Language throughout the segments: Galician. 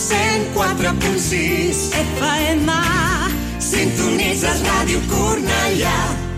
104.6 FM. Sintonitzes Ràdio Cornellà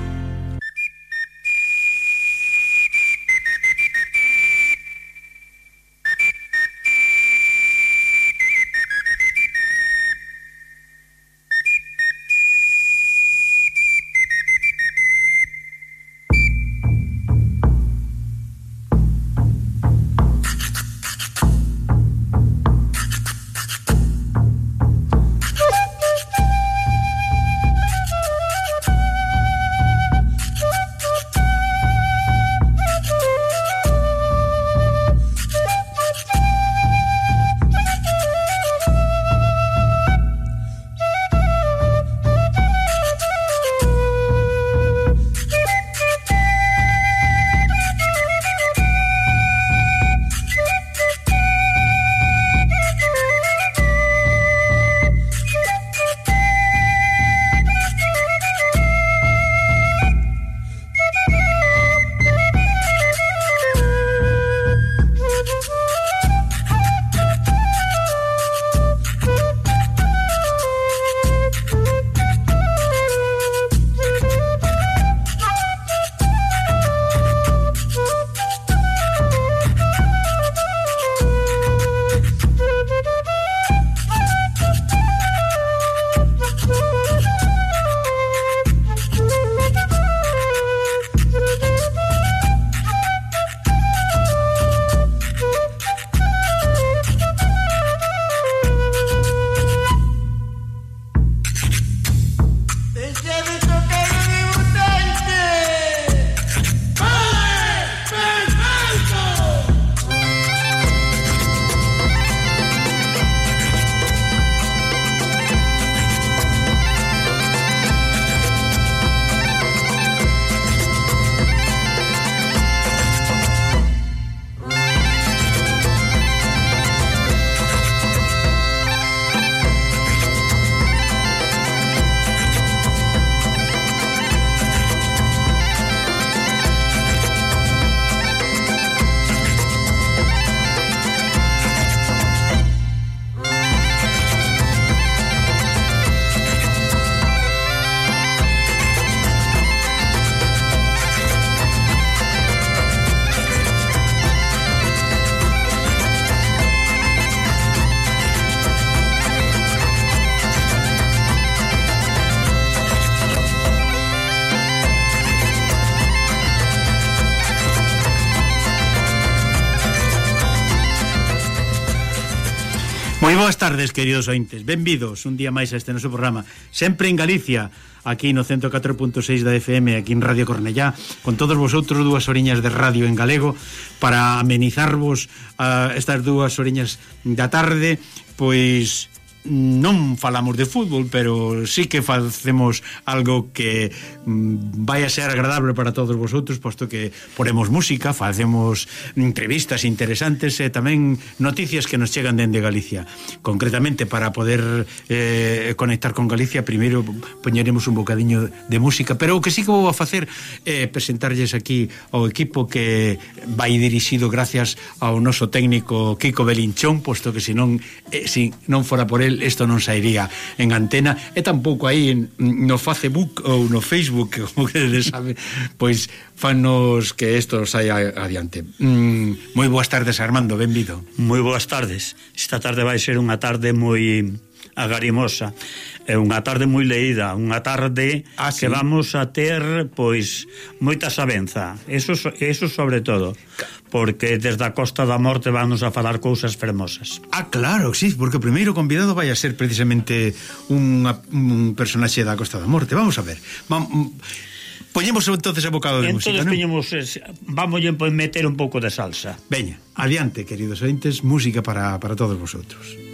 tardes, queridos ointes. Benvidos un día máis a este noso programa. Sempre en Galicia, aquí no 104.6 da FM, aquí en Radio Cornellá, con todos vosotros dúas oriñas de radio en galego para amenizarvos uh, estas dúas oriñas da tarde, pois non falamos de fútbol, pero sí que facemos algo que mm, vai a ser agradable para todos vosotros, posto que poremos música, facemos entrevistas interesantes e tamén noticias que nos chegan dende Galicia. Concretamente, para poder eh, conectar con Galicia, primeiro poñeremos un bocadiño de música, pero o que sí que vou a facer é eh, presentarlles aquí ao equipo que vai dirixido gracias ao noso técnico Kiko Belinchón, posto que senón, eh, se non fora por él Google isto non sairía en antena e tampouco aí no Facebook ou no Facebook como que sabe, pois fanos que isto saia adiante. Mm, moi boas tardes Armando, benvido. Moi boas tardes, esta tarde vai ser unha tarde moi a Garimosa. É unha tarde moi leída, unha tarde ah, sí? que vamos a ter pois moita sabenza. Eso eso sobre todo, porque desde a Costa da Morte vamos a falar cousas fermosas. Ah, claro, sí, porque o primeiro convidado vai a ser precisamente unha, un personaxe da Costa da Morte. Vamos a ver. Vamos Poñemos entonces a bocado de entonces, música, non? Poñemos, vamos pois, meter un pouco de salsa. Veña, adiante, queridos ointes, música para, para todos vosotros.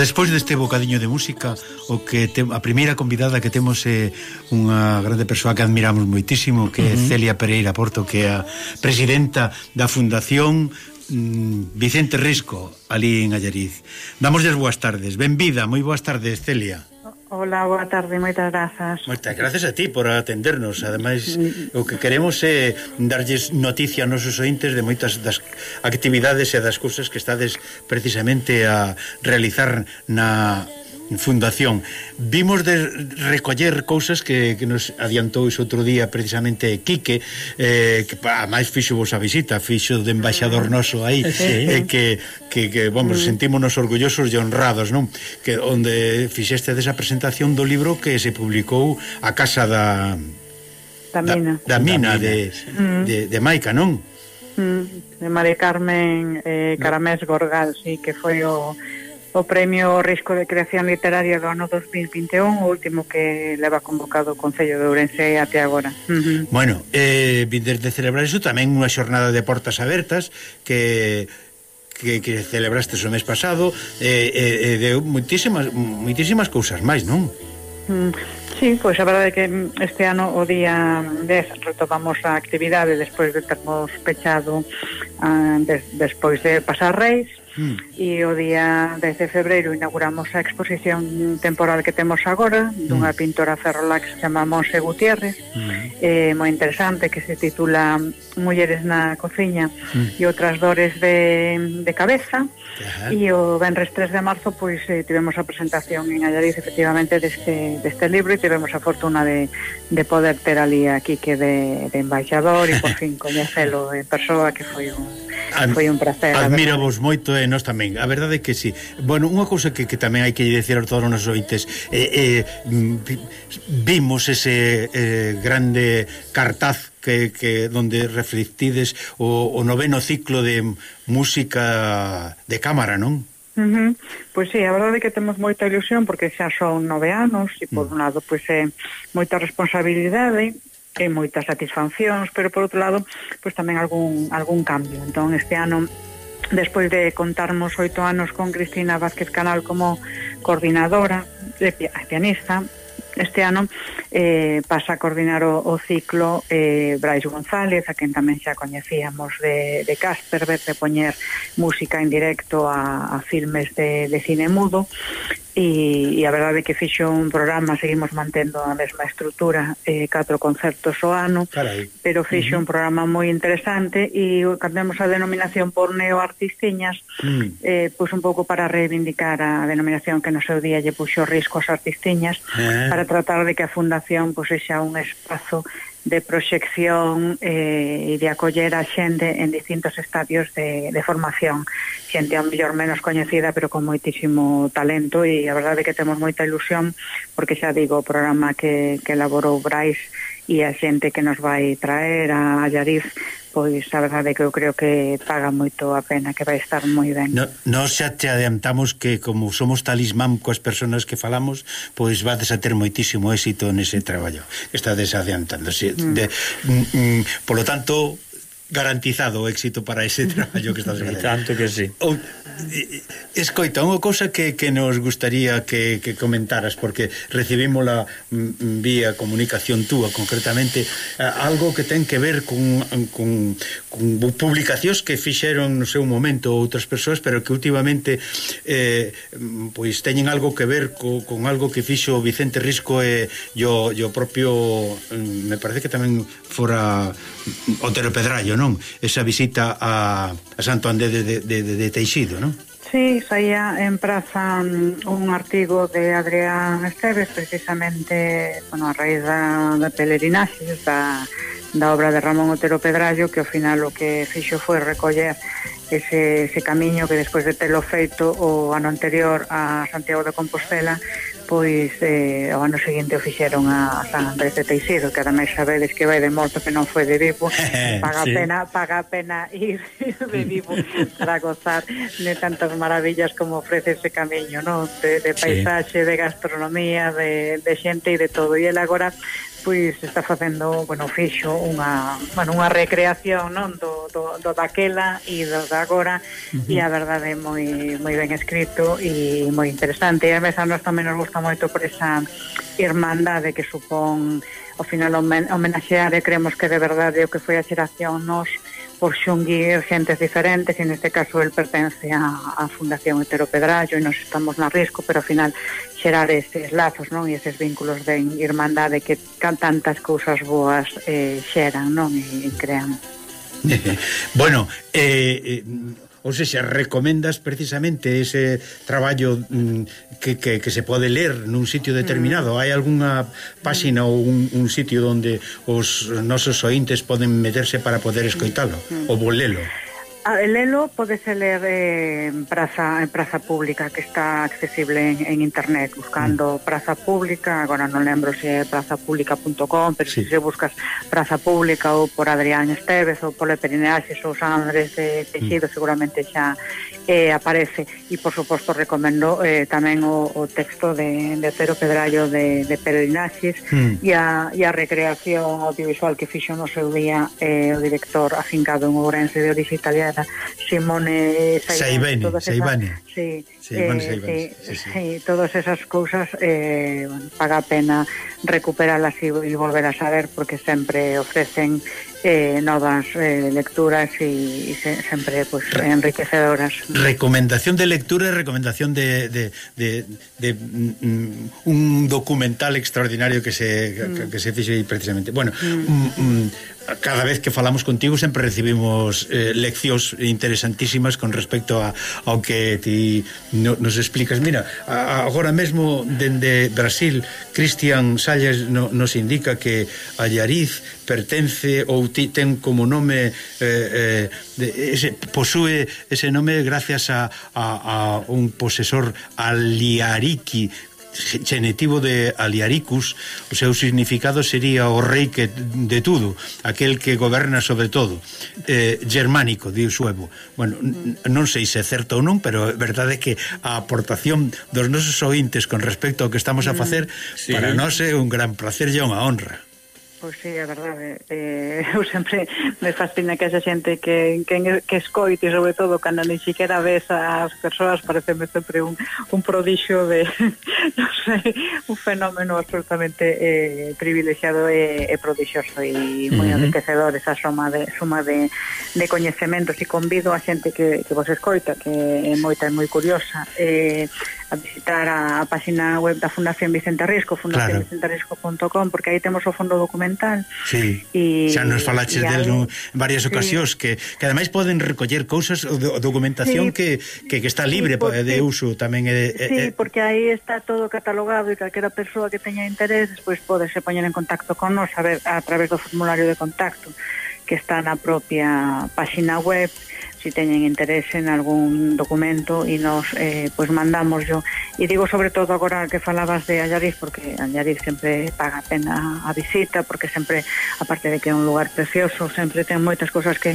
despois deste bocadiño de música, o que te, a primeira convidada que temos é unha grande persoa que admiramos moitísimo, que é uh -huh. Celia Pereira Porto, que é a presidenta da Fundación mm, Vicente Risco, ali en Allariz. Damosles boas tardes. Benvida, moi boas tardes, Celia. Hola, boa tarde, moitas grazas. Moitas grazas a ti por atendernos. Ademais, o que queremos é darlles noticia a nosos ointes de moitas das actividades e das cousas que estades precisamente a realizar na fundación. Vimos de recoller cousas que, que nos adiantou ese outro día precisamente Quique, eh, que máis fixo vos a visita, fixo de embaixador noso aí, eh, que, que, que vamos, mm. sentímonos orgullosos e honrados, non? Que onde fixeste desa presentación do libro que se publicou a casa da da mina, da, da mina, da mina. De, mm. de, de Maica, non? Mm, de Mare Carmen eh, Caramés Gorgal, sí, que foi o o Premio Risco de Creación Literaria do ano 2021, o último que leva convocado o Concello de Ourense até agora. Uh -huh. Bueno, eh, vindes de celebrar iso tamén unha xornada de portas abertas que que, que celebraste o mes pasado eh, eh, eh de moitísimas, moitísimas cousas máis, non? Mm, sí, pois a verdade é que mm, este ano o día 10 retomamos a actividade despois de termos pechado ah, des, despois de pasar reis mm. e o día 10 de febreiro inauguramos a exposición temporal que temos agora dunha mm. pintora ferrola que se chama Monse Gutiérrez mm. eh, moi interesante que se titula Mulleres na cociña mm. e outras dores de, de cabeza Ajá. e o venres 3 de marzo pois eh, tivemos a presentación en Allariz efectivamente deste, deste libro e tivemos a fortuna de, de poder ter ali aquí que de, de embaixador e por fin coñecelo en persoa que foi un Ad, Foi un placer. Admiramos moito e eh, nós tamén. A verdade é que sí. Bueno, unha cousa que, que tamén hai que dicir a todos os nosos ointes, eh, eh, mm, vimos ese eh, grande cartaz que, que donde reflectides o, o noveno ciclo de música de cámara, non? Uh -huh. Pois sí, a verdade é que temos moita ilusión porque xa son nove anos e por uh -huh. un lado pois é moita responsabilidade e moitas satisfaccións, pero por outro lado, pois tamén algún algún cambio. Entón este ano despois de contarmos oito anos con Cristina Vázquez Canal como coordinadora de pianista, este ano eh, pasa a coordinar o, o ciclo eh, Brais González, a quen tamén xa coñecíamos de, de Casper, de poñer música en directo a, a filmes de, de cine mudo, e, e a verdade é que fixo un programa seguimos mantendo a mesma estrutura eh, catro concertos o ano Carai. pero fixo uh -huh. un programa moi interesante e cambiamos a denominación por neoartistiñas mm. eh, pois un pouco para reivindicar a denominación que no seu día lle puxo risco as artistiñas eh. para tratar de que a fundación pois xa un espazo de proxección eh, e de acoller a xente en distintos estadios de, de formación. Xente a mellor menos coñecida, pero con moitísimo talento e a verdade é que temos moita ilusión porque xa digo, o programa que, que elaborou Brais e a xente que nos vai traer a, a Yarif pois a verdade que eu creo que paga moito a pena, que vai estar moi ben. No, nos xa te adiantamos que como somos talismán coas persoas que falamos, pois vades a ter moitísimo éxito nese traballo. Estades adiantándose. Mm. De, mm, mm, polo tanto, garantizado o éxito para ese traballo que estás facendo. Tanto que sí. O, escoita, unha cousa que, que nos gustaría que, que comentaras, porque recibimos la mm, mm, vía comunicación túa, concretamente, algo que ten que ver con, con, con publicacións que fixeron no seu momento outras persoas, pero que últimamente eh, pois teñen algo que ver co, con algo que fixo Vicente Risco e yo, yo propio mm, me parece que tamén fora Otero Pedrallo, non? Esa visita a, a Santo Andé de, de, de, de Teixido, non? Sí, saía en praza mm, un artigo de Adrián Esteves precisamente bueno, a raíz da, da pelerinaxe da, da obra de Ramón Otero Pedrallo que ao final o que fixo foi recoller ese, ese camiño que despois de telo feito o ano anterior a Santiago de Compostela pois eh, o ano seguinte o fixeron a San Andrés de Teixido que ademais sabedes que vai de morto que non foi de vivo, eh, paga sí. pena, paga pena ir de vivo para gozar de tantas maravillas como ofrece ese camiño, no? De, de paisaxe, sí. de gastronomía, de, de xente e de todo. E el agora pois está facendo, bueno, fixo unha, bueno, unha recreación, non, do, do, do daquela e do da agora uh -huh. e a verdade é moi moi ben escrito e moi interesante. E a mesa nos tamén nos gusta moito por esa irmandade que supón ao final homenaxear e creemos que de verdade o que foi a xeración nos por xunguir xentes diferentes e neste caso el pertence a, a Fundación Hetero Pedrallo e nos estamos na risco, pero ao final xerar estes lazos, non? E eses vínculos de irmandade que tantas cousas boas eh, xeran, non? E, e crean. bueno, eh, eh, ou seja, recomendas precisamente ese traballo mm, que, que, que se pode ler nun sitio determinado. Mm. Hai algunha páxina ou un, un sitio onde os nosos ointes poden meterse para poder escoitalo mm. ou volelo? Ah, el Elo podese ler eh, en praza, en praza pública que está accesible en, en internet buscando mm. praza pública, agora non lembro se é prazapublica.com, pero sí. se buscas praza pública ou por Adrián Esteves ou por Perineaxes ou San Andrés de Teixido mm. seguramente xa eh, aparece e por suposto recomendo eh, tamén o, o texto de, de Cero Pedrallo de, de Perinaxes mm. e, a, e a recreación audiovisual que fixo no seu día eh, o director afincado en Ourense de orixe italiana Granada, Simone Saibani, Saibani. Sí, sí, eh, eh, sí, sí, sí, todas esas cousas eh, bueno, paga a pena recuperalas e, e volver a saber porque sempre ofrecen eh, novas eh, lecturas e, e se, sempre pues, enriquecedoras. Recomendación de lectura e recomendación de, de, de, de mm, un documental extraordinario que se, mm. que se fixe precisamente. Bueno, mm. mm. mm, cada vez que falamos contigo sempre recibimos eh, leccións interesantísimas con respecto a, ao que ti no, nos explicas. Mira, a, agora mesmo dende Brasil, Cristian Salles no, nos indica que Allariz pertence ou ti, ten como nome eh, eh, de, ese, posúe ese nome gracias a, a, a un posesor aliariki genetivo de Aliaricus, o seu significado sería o rei que de tudo, aquel que goberna sobre todo, eh, germánico, di suevo. Bueno, non sei se é certo ou non, pero é verdade que a aportación dos nosos ointes con respecto ao que estamos a mm. facer, sí. para nós é un gran placer e unha honra. Pois sí, a verdade, eh, eu sempre me fascina que esa xente que, que, que escoite, sobre todo, cando ni siquiera ves as persoas, pareceme sempre un, un prodixio de, non sei, un fenómeno absolutamente eh, privilegiado e, e prodixioso e moi uh -huh. enriquecedor esa suma de, suma de, de coñecementos e convido a xente que, que vos escoita, que é moita e moi curiosa, eh, a visitar a, a página web da Fundación Vicente Risco, fundacionvicenterisco.com, claro. porque aí temos o fondo documental. Sí, y, xa nos falaches del en varias ocasións, sí. que, que ademais poden recoller cousas, ou documentación sí, que, que, que está libre sí, porque, de uso tamén. É, é, sí, eh. porque aí está todo catalogado e calquera persoa que teña interés, pois pues, se poñer en contacto con nos a, ver, a través do formulario de contacto que está na propia página web si teñen interese en algún documento e nos eh, pois mandamos yo. E digo sobre todo agora que falabas de Allariz, porque Allariz sempre paga pena a visita, porque sempre, aparte de que é un lugar precioso, sempre ten moitas cosas que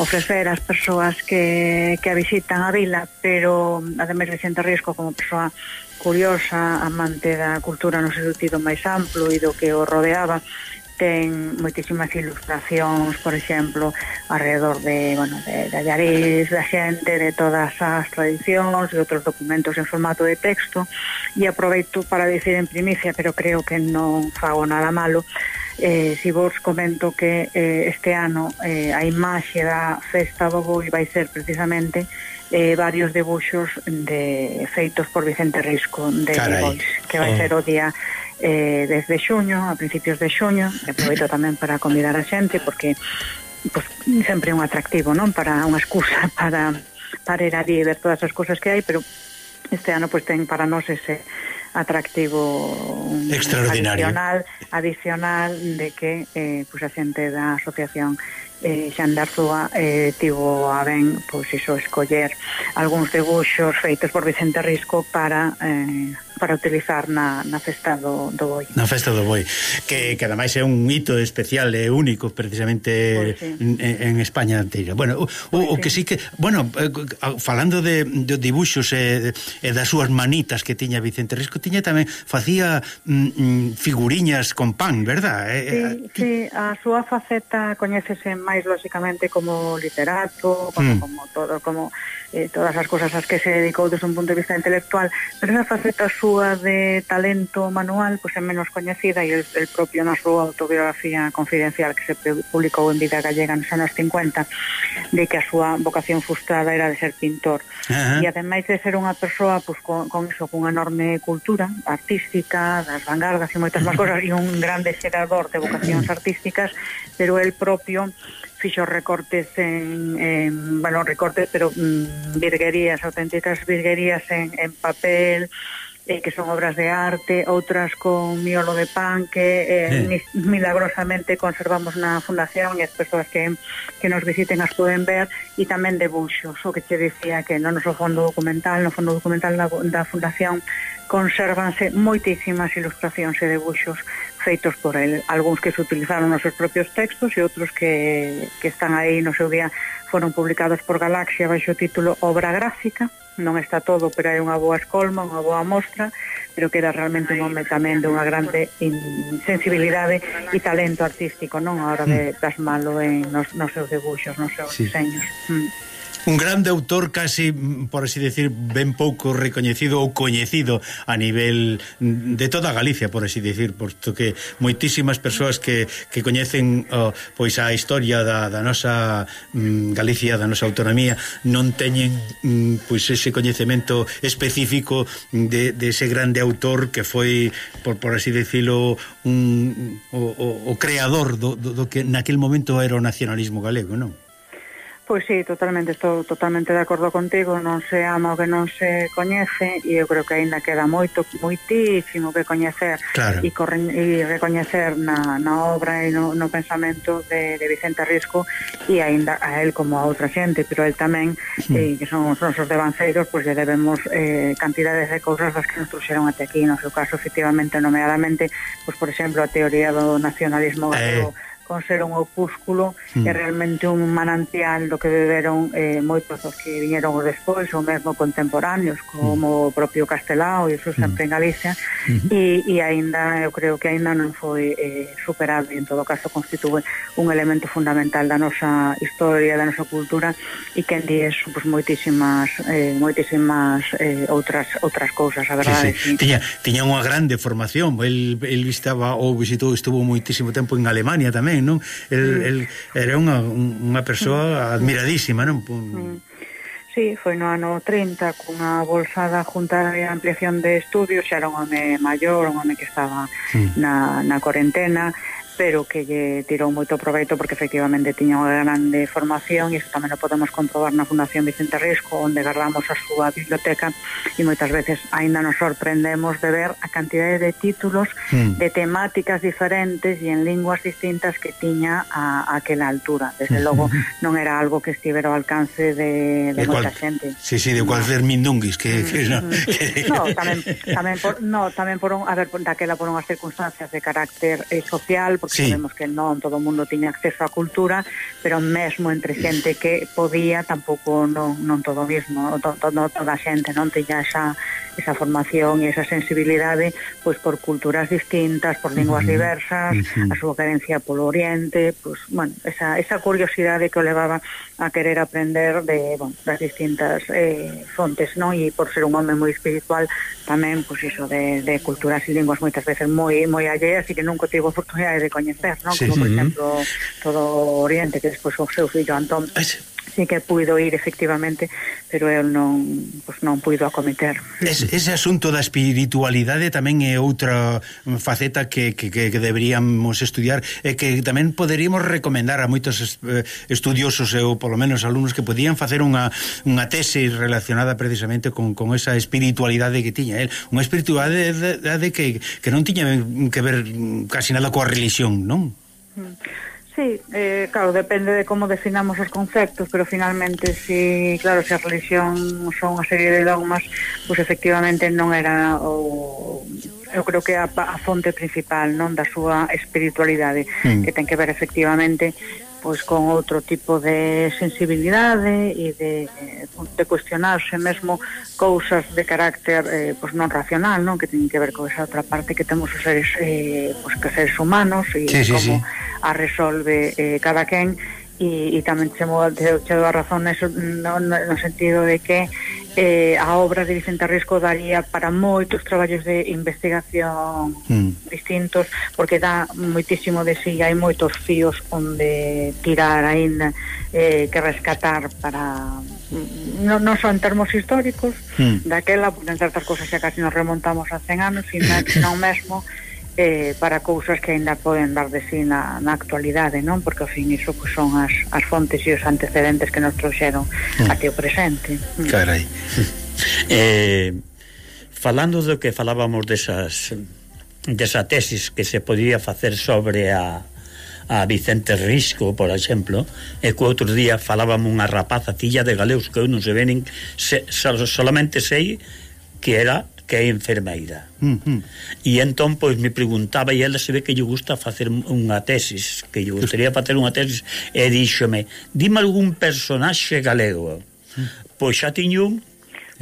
ofrecer ás persoas que, que a visitan a vila, pero ademais Vicente Risco como persoa curiosa, amante da cultura no sentido máis amplo e do que o rodeaba, ten moitísimas ilustracións, por exemplo, alrededor de, bueno, de, de Llarís, da xente, de todas as tradicións e outros documentos en formato de texto, e aproveito para dicir en primicia, pero creo que non fago nada malo, eh, si vos comento que eh, este ano eh, a imaxe da festa do boi vai ser precisamente eh, varios debuxos de feitos por Vicente Risco de Carai. Bois, que vai oh. ser o día eh, desde xuño, a principios de xuño, aproveito tamén para convidar a xente porque pues, sempre é un atractivo, non? Para unha excusa para para ir ali e ver todas as cousas que hai, pero este ano pues, ten para nós ese atractivo extraordinario adicional, adicional de que eh, pues, a xente da asociación eh, Xandarzúa eh, tivo a ben pues, iso, escoller algúns debuxos feitos por Vicente Risco para eh, para utilizar na, na festa do, do boi. Na festa do boi, que, que ademais é un hito especial e único precisamente pues, sí. en, en España antiga. Bueno, o, pues, o, pois o que sí que, bueno, eh, falando de, de dibuxos e, e das súas manitas que tiña Vicente Risco, tiña tamén facía mm, mm figuriñas con pan, verdad? Eh, eh ah, sí, a súa faceta coñécese máis lógicamente como literato, como, mm. como todo, como eh, todas as cousas as que se dedicou desde un punto de vista intelectual, pero esa faceta súa súa de talento manual pois é menos coñecida e el, el propio na súa autobiografía confidencial que se publicou en Vida Gallega nos anos 50 de que a súa vocación frustrada era de ser pintor uh -huh. e ademais de ser unha persoa pois, con, con iso, cunha enorme cultura artística, das vanguardas e moitas máis cosas e un grande xerador de vocacións artísticas pero el propio fixo recortes en, en bueno, recortes, pero mm, virguerías, auténticas virguerías en, en papel, eh, que son obras de arte, outras con miolo de pan que eh, milagrosamente conservamos na fundación e as persoas que, que nos visiten as poden ver e tamén de buxos, o que che dicía que no noso fondo documental, no fondo documental da, da fundación consérvanse moitísimas ilustracións e debuxos feitos por el, algúns que se utilizaron nos seus propios textos e outros que, que están aí no seu día foron publicados por Galaxia baixo o título Obra Gráfica, non está todo, pero hai unha boa escolma, unha boa mostra, pero que era realmente un home tamén de unha grande sensibilidade e talento artístico, non? A hora de mm. plasmalo en nos, nos seus debuxos, nos seus sí. diseños. Mm un grande autor casi, mm, por así decir, ben pouco recoñecido ou coñecido a nivel mm, de toda Galicia, por así decir, posto que moitísimas persoas que, que coñecen oh, pois a historia da, da nosa mm, Galicia, da nosa autonomía, non teñen mm, pois ese coñecemento específico de, de ese grande autor que foi, por, por así decirlo, un, o, o, o creador do, do, do que naquel momento era o nacionalismo galego, non? Pois sí, totalmente, estou totalmente de acordo contigo, non se ama o que non se coñece e eu creo que aínda queda moito, moitísimo que coñecer claro. e, e recoñecer na, na obra e no, no pensamento de, de Vicente Risco e aínda a él como a outra xente, pero él tamén, sí. eh, que son os nosos devanceiros, pois pues, lle debemos eh, cantidades de cousas das que nos trouxeron até aquí, no seu caso, efectivamente, nomeadamente, pois, por exemplo, a teoría do nacionalismo eh. gallego, conser un opúsculo mm. e realmente un manantial do que beberon eh, moitos dos que viñeron despois ou mesmo contemporáneos como mm. o propio Castelao e iso sempre mm. en Galicia mm -hmm. e, e aínda eu creo que aínda non foi eh, superado e en todo caso constitúe un elemento fundamental da nosa historia, da nosa cultura e que en día pues, moitísimas eh, moitísimas eh, outras outras cousas, a verdade. Sí, sí. sí. Tiña, tiña unha grande formación, el, el estaba ou visitou, estuvo moitísimo tempo en Alemania tamén tamén, non? El, el era unha, unha persoa admiradísima, non? Mm. Sí, foi no ano 30 cunha bolsada junta de ampliación de estudios, xa era un home maior, un home que estaba mm. na, na corentena, pero que lle tirou moito proveito porque efectivamente tiña unha grande formación e iso tamén o podemos comprobar na Fundación Vicente Risco onde guardamos a súa biblioteca e moitas veces aínda nos sorprendemos de ver a cantidade de títulos mm. de temáticas diferentes e en linguas distintas que tiña a, a aquela altura desde hmm. logo non era algo que estivera ao alcance de, de, de moita xente Sí, sí, de cualquier no. mindunguis que, hmm. que, no, que... no, tamén, tamén por, no, tamén por un, a ver, daquela por unhas circunstancias de carácter eh, social porque sí. sabemos que non todo o mundo tiña acceso á cultura, pero mesmo entre xente que podía tampouco non, non todo o mismo, to, to, toda a xente non tiña esa, esa formación e esa sensibilidade pois por culturas distintas, por linguas uh -huh. diversas, uh -huh. a súa carencia polo oriente, pois, bueno, esa, esa curiosidade que o levaba a querer aprender de, bon, das distintas eh, fontes, non? E por ser un home moi espiritual tamén, pois iso de, de culturas e linguas moitas veces moi moi alleas e que nunca tivo oportunidade de coñecer, non? Sí. Como por exemplo todo o oriente que pois o seu fillo Antón sí que puido ir efectivamente, pero el non pois non puido acometer. Es, ese asunto da espiritualidade tamén é outra faceta que, que, que deberíamos estudiar e que tamén poderíamos recomendar a moitos eh, estudiosos ou polo menos alumnos que podían facer unha, unha tese relacionada precisamente con, con esa espiritualidade que tiña el, unha espiritualidade que, que non tiña que ver casi nada coa religión, non? Mm. Sí, eh, claro, depende de como definamos os conceptos, pero finalmente, si, claro, se a religión son unha serie de dogmas, pues efectivamente non era o eu creo que a, a fonte principal non da súa espiritualidade mm. que ten que ver efectivamente pois con outro tipo de sensibilidade e de, de cuestionarse mesmo cousas de carácter eh, pois non racional, non que teñen que ver con esa outra parte que temos os seres eh, pois que seres humanos e sí, sí, como sí. a resolve eh, cada quen e, e tamén chamo, chamo a razón neso, no, no sentido de que eh, a obra de Vicente Risco daría para moitos traballos de investigación mm. distintos porque dá moitísimo de si sí, hai moitos fíos onde tirar aínda eh, que rescatar para non, non son termos históricos mm. daquela, en certas cosas xa casi nos remontamos a 100 anos sino, non mesmo eh, para cousas que aínda poden dar de sí na, na actualidade, non? Porque ao fin iso que son as, as fontes e os antecedentes que nos trouxeron mm. até o presente. Mm. Carai. eh, falando do que falábamos desas desa tesis que se podía facer sobre a a Vicente Risco, por exemplo, e que outro día falábamos unha rapaza filla de galeus que eu non se venen, se, solamente sei que era que é enfermeira. Uh -huh. E entón, pois, me preguntaba e ela se ve que lle gusta facer unha tesis, que lle gustaría facer unha tesis, e díxome, dime algún personaxe galego. Pois xa tiño un,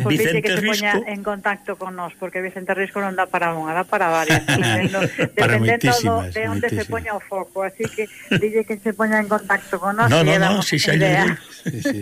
Pois Vicente que se Risco. poña en contacto con nós, porque Vicente Risco non dá para unha, dá para varias. dependendo para dependendo do, de onde se poña o foco. Así que dille que se poña en contacto con nós. No, no, no, si xa lle sí, sí.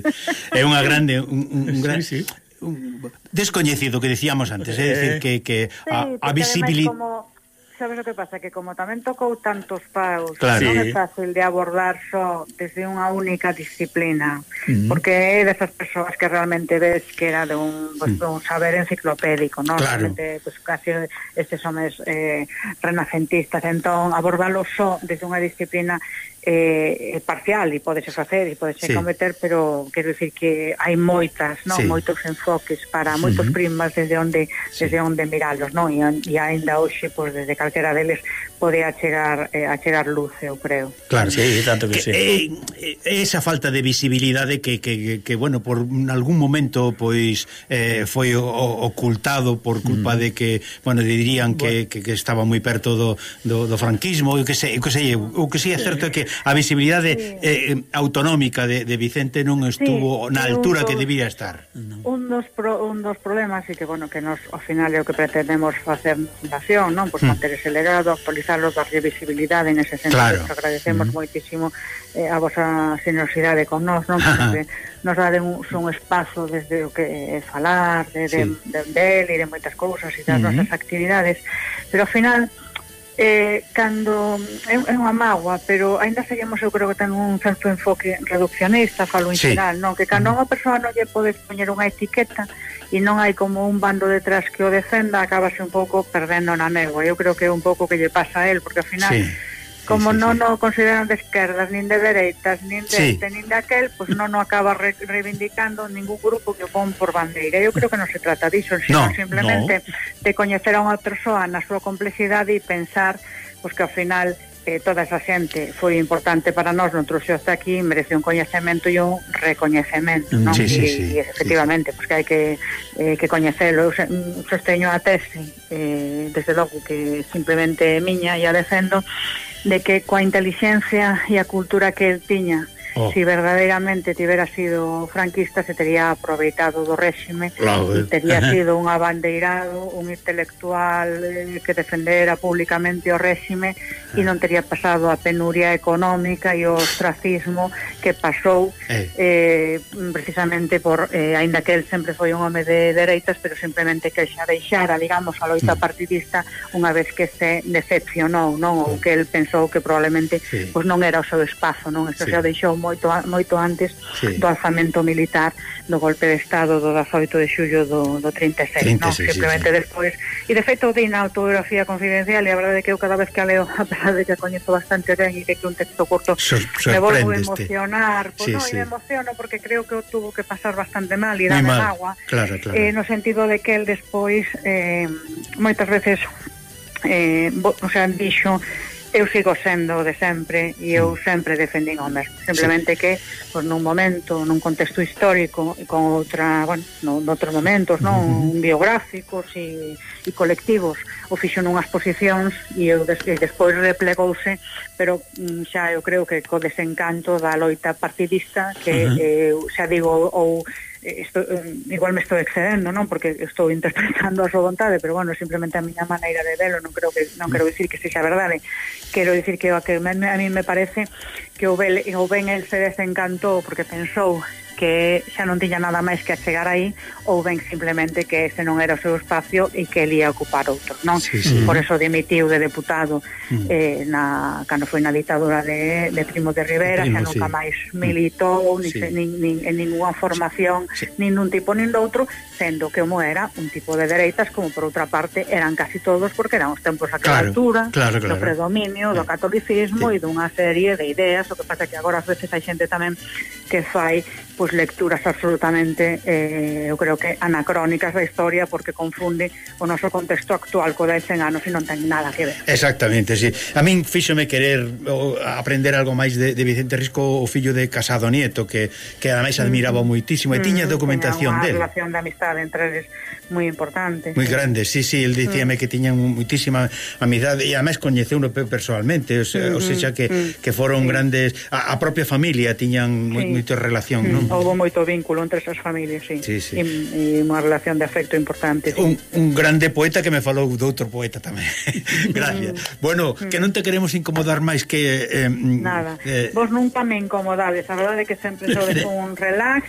É unha grande, un, un, un gran... Sí, sí un descoñecido que decíamos antes, eh, é eh? que, que sí, a, a visibilidade... Como... Sabes o que pasa? Que como tamén tocou tantos paus, claro. non é fácil de abordar só desde unha única disciplina, uh -huh. porque é desas persoas que realmente ves que era de un, pues, uh un saber enciclopédico, non? Claro. Realmente, pues, casi estes homes eh, renacentistas, entón abordarlo só desde unha disciplina eh, parcial e podese facer e podese sí. cometer, pero quero dicir que hai moitas, non, sí. moitos enfoques para moitos uh -huh. primas desde onde sí. desde onde miralos, non? E, e aínda hoxe pois desde calquera deles poder achegar eh, achegar luz, eu creo. Claro, sí, tanto que, que sí. Eh, esa falta de visibilidade que, que, que bueno, por algún momento pois eh, foi o, ocultado por culpa mm. de que, bueno, dirían que, bueno. que, que estaba moi perto do, do, do franquismo, o que sei, o que sei, o que si sí é certo é que a visibilidade sí. eh, autonómica de, de Vicente non estuvo sí, na altura do, que debía estar. Un dos pro, un dos problemas e que bueno, que nos ao final é o que pretendemos facer na fundación, non? Pois pues, mm. manter ese legado, actualizar Carlos, darlle visibilidade en ese sentido. Claro. Agradecemos mm. moitísimo eh, a vosa generosidade con nós, non? Porque nos dade un, un espazo desde o que eh, falar, de, sí. de, de, de él e de moitas cousas e das mm -hmm. nosas actividades, pero ao final eh, cando é, é unha mágoa, pero aínda seguimos eu creo que ten un certo enfoque reduccionista, falo en sí. non? Que cando a unha persoa non lle podes poñer unha etiqueta, e non hai como un bando detrás que o defenda, acabase un pouco perdendo na negua. Eu creo que é un pouco que lle pasa a él, porque ao final... Sí. Como sí, sí, non sí. o consideran de esquerdas, nin de dereitas, nin de sí. este, nin de aquel, pois pues non o acaba re reivindicando ningún grupo que o pon por bandeira. Eu creo que non se trata disso, sino no, simplemente no. de coñecer a unha persoa na súa complexidade e pensar pues, que ao final eh, toda esa xente foi importante para nós, non trouxe hasta aquí, merece un coñecemento e un recoñecemento, mm, non? Sí, sí, e, sí, e efectivamente, sí. pois que hai que, eh, que coñecelo. Eu mm, sosteño a tese, eh, desde logo que simplemente miña e a defendo, de que coa inteligencia e a cultura que el tiña Oh. Si verdadeiramente tivera sido franquista se teria aproveitado do réxime claro, eh. teria sido un abandeirado un intelectual eh, que defendera públicamente o réxime e non tería pasado a penuria económica e o ostracismo que pasou eh. Eh, precisamente por, eh, aínda que él sempre foi un home de dereitas, pero simplemente que xa deixara, digamos, a loita mm. partidista unha vez que se decepcionou, non? Ou mm. que él pensou que probablemente sí. pois non era o seu espazo, non? Isto sí. xa deixou moito moito antes sí. do alzamento militar do golpe de Estado do 18 de xullo do, do 36, 36 non? Simplemente sí, sí. despois. E de feito, de na autobiografía confidencial, e a verdade é que eu cada vez que a leo, a pesar sabe que coñezo bastante ben e que é un texto curto Sor me volvo a emocionar pues, sí, no, sí. e me emociono porque creo que o tuvo que pasar bastante mal e dar en agua claro, claro. Eh, no sentido de que el despois eh, moitas veces eh, bo, o sea, dixo eu sigo sendo de sempre e eu mm. sempre defendín o mesmo simplemente sí. que pues, nun momento nun contexto histórico e con outra bueno, no, noutros momentos non mm-hmm. uh -huh. biográficos e, e colectivos o fixo nunhas posicións e, eu des, e despois replegouse pero mm, xa eu creo que co desencanto da loita partidista que uh -huh. eu xa digo ou isto, eh, igual me estou excedendo, non? Porque estou interpretando a súa vontade, pero bueno, simplemente a miña maneira de velo, non creo que non quero dicir que sexa verdade. Quero dicir que o que a mí me parece que o, vel, o ben el se desencantou porque pensou que xa non tiña nada máis que chegar aí ou ben simplemente que ese non era o seu espacio e que ele ia ocupar outro, non? Sí, sí. Por eso dimitiu de deputado mm. eh, na, cando foi na ditadura de, de Primo de Rivera, Primo, xa nunca sí. máis militou, mm. ni, sí. nin, nin, en ninguna formación, sí. nin nun tipo nin doutro, sendo que como era un tipo de dereitas, como por outra parte eran casi todos, porque eran os tempos daquela claro, altura, claro, claro. do predominio, do mm. catolicismo sí. e dunha serie de ideas, o que pasa que agora ás veces hai xente tamén que fai pois lecturas absolutamente eh, eu creo que anacrónicas da historia porque confunde o noso contexto actual co de 100 anos e non ten nada que ver. Exactamente, sí. A min fíxome querer o, aprender algo máis de, de Vicente Risco o fillo de Casado Nieto que, que ademais admiraba mm. moitísimo e tiña mm, documentación dele. Unha relación de amistade entre eles moi importante. Moi grande, sí, sí, el dicíame mm. que tiñan muitísima amizade e ademais coñeceuno personalmente, o sea, mm -hmm. o sea mm-hmm, que, mm. que foron sí. grandes, a, a propia familia tiñan sí. moito relación, mm. non? Houbo moito vínculo entre esas familias, sí. sí, sí. E, e unha relación de afecto importante. Sí. Un, un grande poeta que me falou de outro poeta tamén. Gracias. Mm. Bueno, mm. que non te queremos incomodar máis que eh, mm, Nada. Eh, Vos nunca me incomodades, a verdade que sempre sodes un relax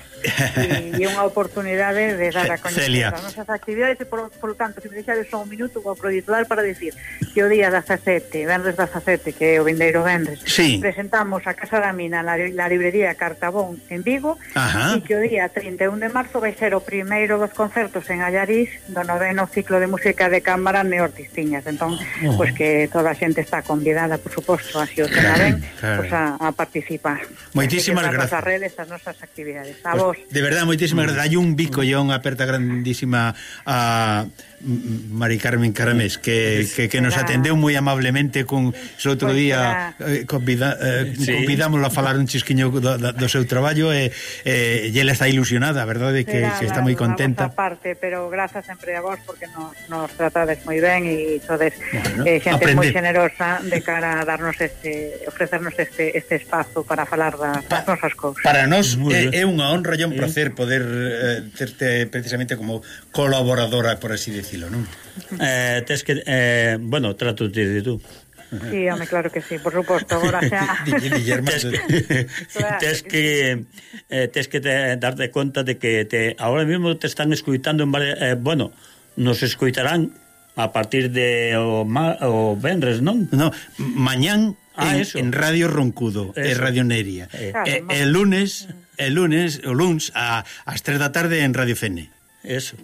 e unha oportunidade de dar a coñecer Celia. as nosas actividades e, por, por tanto, se me deixades só un minuto vou aproveitar para decir que o día 17, vendres 17, que é o vindeiro vendres, sí. presentamos a Casa da Mina na, na librería Cartabón en Vigo Ajá. e que o día 31 de marzo vai ser o primeiro dos concertos en Allariz do noveno ciclo de música de cámara neortistiñas. Entón, oh. pois que toda a xente está convidada, por suposto, así o tenaren, claro, claro. pois a, a participar. Moitísimas gracias. As redes, as nosas actividades. A pues, vos. De verdad, moitísimas mm. gracias. Hai un bico e unha aperta grandísima a Mari Carmen Caramés que, que, que nos atendeu moi amablemente con ese outro pues día eh, convida, eh, sí. a falar un chisquiño do, do seu traballo e eh, ela está ilusionada, a verdade que, será, que está moi contenta. parte, pero grazas sempre a vos porque nos, nos tratades moi ben e sodes bueno, eh, xente moi generosa de cara a darnos este ofrecernos este este espazo para falar das pa, das nosas cousas. Para nós é, é unha honra e un placer poder eh, terte precisamente como colaboradora, por así decir tranquilo, non? Eh, tes que, eh, bueno, trato ti de tú. Sí, home, claro que sí, por suposto, agora xa. tes que tes que eh, tes que te, darte conta de que te agora mesmo te están escuitando en varias, eh, bueno, nos escuitarán a partir de o, ma, o Benres, non? No, mañán ah, en, eso. en Radio Roncudo eso. Radio Neria. Eh. Claro, e, eh, el lunes, el lunes, o luns a as 3 da tarde en Radio Fene. Eso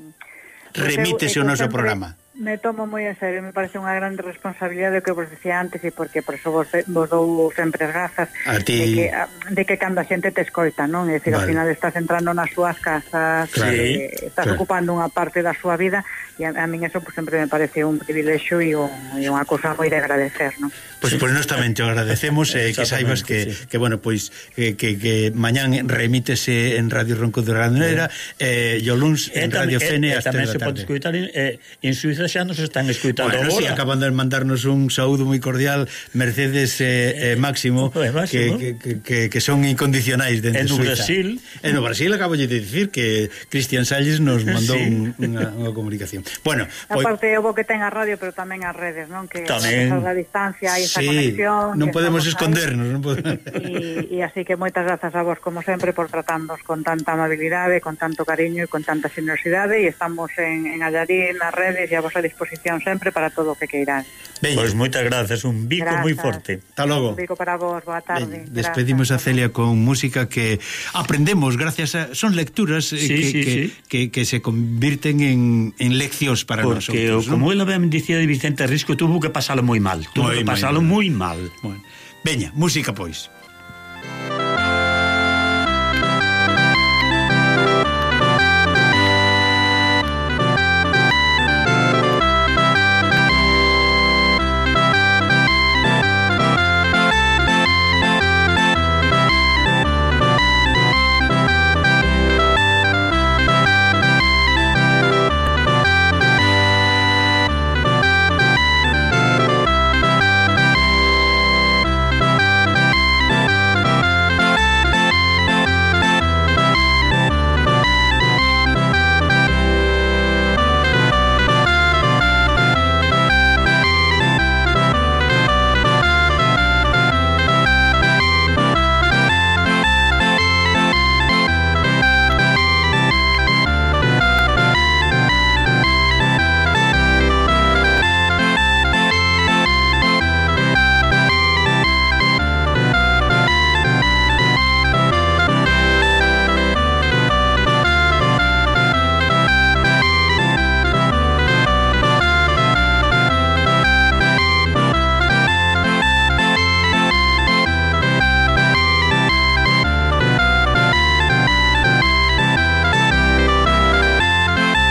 remítese o noso programa. Me tomo moi en serio, me parece unha grande responsabilidade o que vos dicía antes e porque por eso vos, vos dou sempre as grazas a ti... de, que, ah, de que cando a xente te escoita, non? É dicir, vale. ao final estás entrando nas súas casas, eh, sí, eh, estás claro. ocupando unha parte da súa vida E a, a min eso pues, sempre me parece un privilexio e, un, e unha cousa moi de agradecer, non? Pois, pois pues, pues, nós tamén te agradecemos eh, que saibas que, sí. que bueno, pois que, que, que mañán remítese en Radio Ronco de Ranera eh, e o luns en eh, Radio eh, Cene eh, as 3 da tamén se pode escutar en, eh, en Suiza xa nos están escutando bueno, agora. Sí, acaban de mandarnos un saúdo moi cordial Mercedes eh, eh, Máximo, eh, Máximo. Que, que, que, que son incondicionais dentro de Suiza. Brasil. En o Brasil acabo de dicir que Cristian Salles nos mandou sí. unha, unha comunicación. Bueno, pois... parte o bo que ten a radio, pero tamén as redes, non? Que tamén... a distancia e esa sí, conexión... Non podemos escondernos, non podemos... E así que moitas grazas a vos, como sempre, por tratarnos con tanta amabilidade, con tanto cariño e con tanta generosidade e estamos en, en Allarín, nas redes e a vosa disposición sempre para todo o que queirán. Pois pues moitas grazas, un bico moi forte. Hasta logo. Un bico para vos, boa tarde. Ben, despedimos gracias. a Celia con música que aprendemos gracias a... Son lecturas eh, sí, que, sí, que, sí. Que, que se convirten en, en leccións para Porque nosotros. Porque, como ¿no? ela ben dicía de Vicente Risco, tuvo que pasalo moi mal. Tuvo que pasalo moi mal. Bueno. Veña, música, pois. Música.